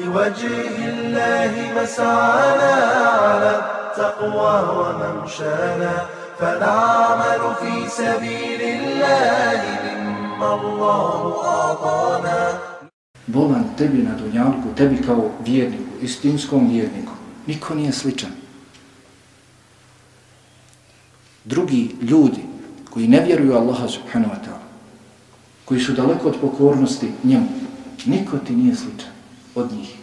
لوجه الله مسعانا على التقوى وممشانا فنعمل في سبيل الله مما الله أعطانا Bolan tebi na dunjalku, tebi kao vjerniku, istinskom vjerniku. Niko nije sličan. Drugi ljudi koji ne vjeruju Allaha subhanahu wa ta'ala, koji su daleko od pokornosti njemu, niko ti nije sličan od njih.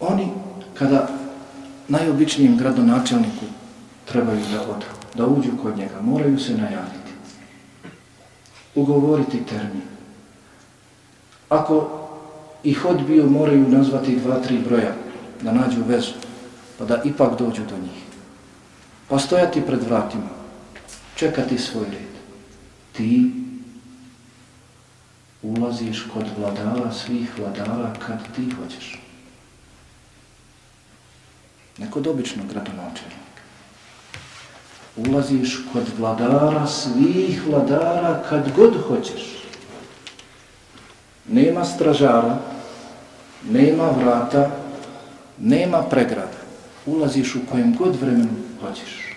Oni, kada najobičnijem gradonačelniku trebaju da odu, da uđu kod njega, moraju se najaviti, ugovoriti termin. Ako ih odbio, moraju nazvati dva, tri broja, da nađu vezu, pa da ipak dođu do njih. Pa stojati pred vratima, čekati svoj red. Ti ulaziš kod vladara svih vladara kad ti hoćeš. Neko običnog gradonačelnika. Ulaziš kod vladara svih vladara kad god hoćeš. Nema stražara, nema vrata, nema pregrada. Ulaziš u kojem god vremenu hoćeš.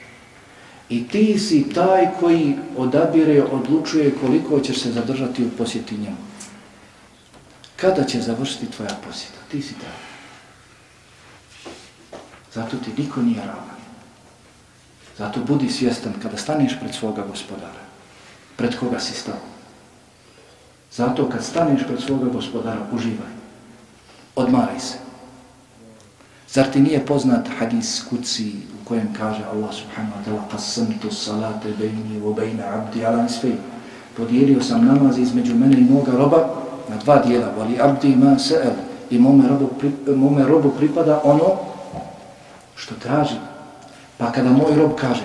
I ti si taj koji odabire, odlučuje koliko ćeš se zadržati u posjeti njemu. Kada će završiti tvoja posjeta? Ti si taj. Zato ti niko nije ravan. Zato budi svjestan kada staneš pred svoga gospodara. Pred koga si stao. Zato kad staneš pred svoga gospodara, uživaj. Odmaraj se. Zar ti nije poznat hadis kuci u kojem kaže Allah subhanahu wa ta'ala qasamtu salate bejni u bejna abdi ala nisfej. Podijelio sam namaz između mene i moga roba na dva dijela. Vali abdi ma se'el. I mome robu, mome robu pripada ono što traži. Pa kada moj rob kaže,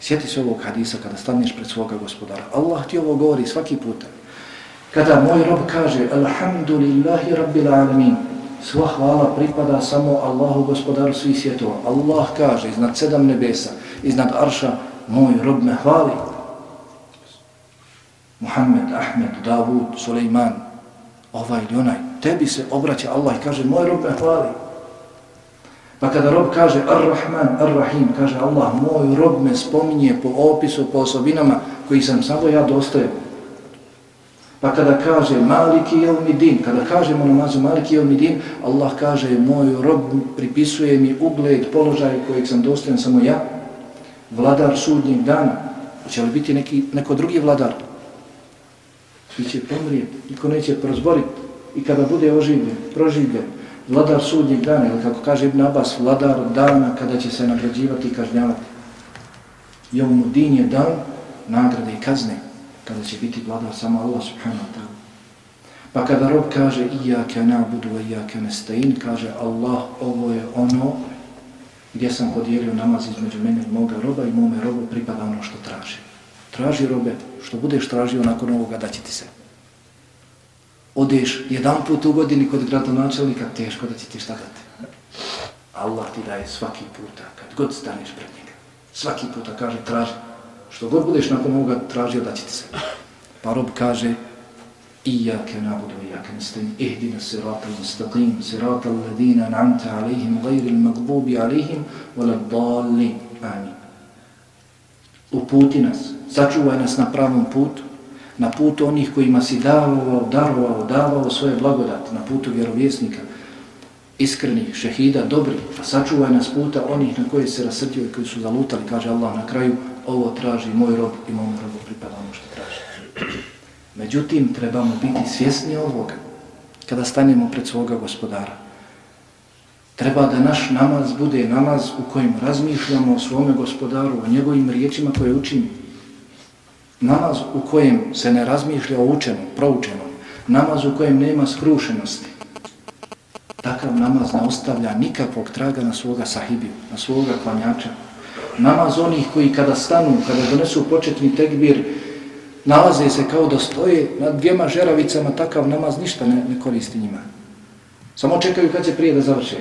sjeti se ovog hadisa kada staneš pred svoga gospodara. Allah ti ovo govori svaki puta. Kada moj rob kaže, Alhamdulillahi rabbil alamin, Sva hvala pripada samo Allahu gospodaru svih svjetova. Allah kaže iznad sedam nebesa, iznad arša, moj rob me hvali. Muhammed, Ahmed, Davud, Suleiman, ovaj ili onaj, tebi se obraća Allah i kaže, moj rob me hvali. Pa kada rob kaže Ar-Rahman, Ar-Rahim, kaže Allah, moj rob me spominje po opisu, po osobinama koji sam samo ja dostojen. Pa kada kaže Maliki Jelmidin, kada kažemo namazu Maliki Jelmidin, Allah kaže moj rob pripisuje mi ugled, položaj kojeg sam dostojan samo ja, vladar sudnjeg dana. Hoće li biti neki, neko drugi vladar? Svi će pomrijeti, niko neće prozboriti. I kada bude oživljen, proživljen, vladar sudnjeg dana, ili kako kaže Ibn Abbas, vladar dana kada će se nagrađivati i kažnjavati. Jelmudin je dan nagrade i kazne kada će biti vladar samo Allah subhanahu wa ta'ala. Pa kada rob kaže Iyaka na'budu wa iyaka nasta'in, kaže Allah, ovo je ono gdje sam podijelio namaz između mene i moga roba i mome robu pripada ono što traži. Traži robe, što budeš tražio nakon ovoga da će ti se. Odeš jedan put u godini kod gradonačelnika, teško da će ti šta dati. Allah ti daje svaki puta, kad god staneš pred njega. Svaki puta kaže, traži. Što god budeš nakon ovoga tražio da će ti se. Pa rob kaže Iyake nabudu iyake nastain ihdina sirata mustaqim sirata alladina namta alihim gajri magbubi alihim wala dali amin. Uputi nas, sačuvaj nas na pravom putu, na putu onih kojima si davao, darovao, davao svoje blagodati, na putu vjerovjesnika, iskrenih, šehida, dobri, a sačuvaj nas puta onih na koje se rasrdio i koji su zalutali, kaže Allah na kraju, ovo traži moj rob i mom robu pripada ono što traži. Međutim, trebamo biti svjesni ovoga kada stanemo pred svoga gospodara. Treba da naš namaz bude namaz u kojem razmišljamo o svome gospodaru, o njegovim riječima koje učimo. Namaz u kojem se ne razmišlja o učenom, proučenom. Namaz u kojem nema skrušenosti. Takav namaz ne ostavlja nikakvog traga na svoga sahibiju, na svoga klanjača, namaz onih koji kada stanu, kada donesu početni tekbir, nalaze se kao da stoje na dvijema žeravicama, takav namaz ništa ne, ne koristi njima. Samo čekaju kad će prije da završe.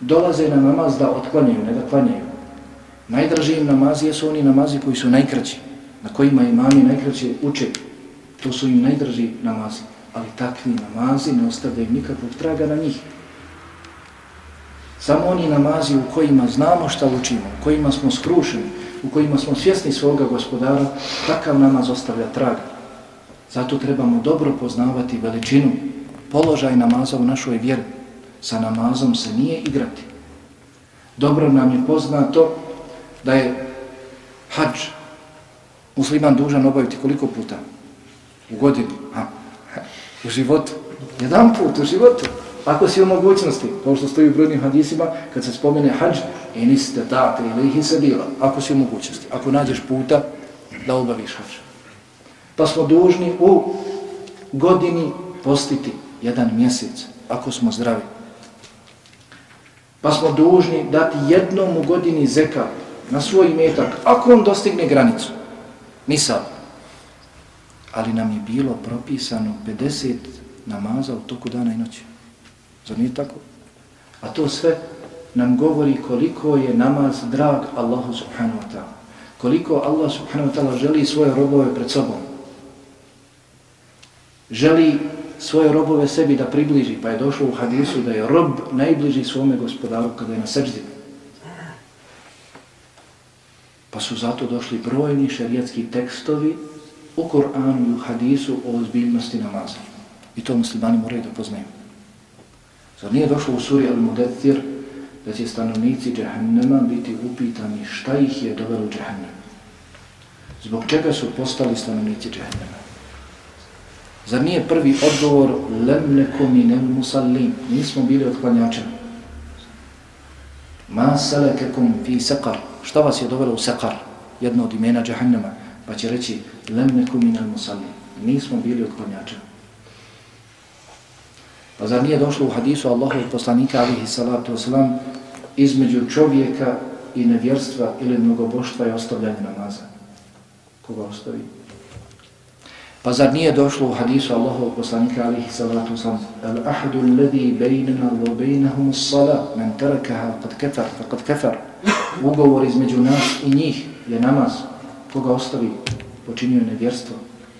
Dolaze na namaz da otklanjaju, ne da klanjaju. Najdraži im namazi jesu oni namazi koji su najkraći, na kojima imami najkraće uče. To su im najdraži namazi. ali takvi namazi ne ostavljaju nikakvog traga na njih. Samo oni namazi u kojima znamo šta učimo, u kojima smo skrušeni, u kojima smo svjesni svoga gospodara, takav namaz ostavlja traga. Zato trebamo dobro poznavati veličinu, položaj namaza u našoj vjeri. Sa namazom se nije igrati. Dobro nam je poznato da je hađ musliman dužan obaviti koliko puta? U godini? A, u životu? Jedan put u životu. Ako si u mogućnosti, kao što stoji u brojnim hadisima, kad se spomene hađ, i niste tate ili ih se bila, ako si u mogućnosti, ako nađeš puta da obaviš hađ. Pa smo dužni u godini postiti jedan mjesec, ako smo zdravi. Pa smo dužni dati jednom u godini zeka na svoj metak, ako on dostigne granicu. Nisam. Ali nam je bilo propisano 50 namaza u toku dana i noći. Zar nije tako? A to sve nam govori koliko je namaz drag Allahu subhanahu wa ta'ala. Koliko Allah subhanahu wa ta'ala želi svoje robove pred sobom. Želi svoje robove sebi da približi, pa je došlo u hadisu da je rob najbliži svome gospodaru kada je na srđi. Pa su zato došli brojni šarijatski tekstovi u Koranu i u hadisu o ozbiljnosti namaza. I to muslimani moraju da poznaju. Zar nije došlo u suri Al-Mudathir da će stanovnici džahannema biti upitani šta ih je dovelo u džahannem? Zbog čega su postali stanovnici džahannema? Zar nije prvi odgovor lem nekom i nem musallim? Nismo bili otklanjača. Ma selekekum fi sekar. Šta vas je dovelo u sekar? Jedno od imena džahannema. Pa će reći lem nekom i nem musallim. Nismo bili otklanjača. Pa zar nije došlo u hadisu Allahovog poslanika alihi salatu wasalam između čovjeka i nevjerstva ili mnogoboštva i ostavljanje namaza? Koga ostavi? Pa zar nije došlo u hadisu Allahovog poslanika alihi salatu wasalam al ahdu alladhi bejnena wa bejnahum sala men tarakaha kad kefar, kad kefar ugovor između nas i njih je namaz koga ostavi počinio nevjerstvo